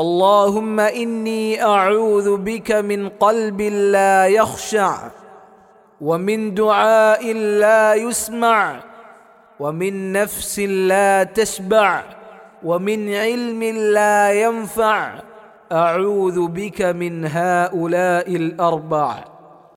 اللهم إني أعوذ بك من قلب لا يخشع ومن دعاء لا يسمع ومن نفس لا تشبع ومن علم لا ينفع. أعوذ بك من هؤلاء الأربع.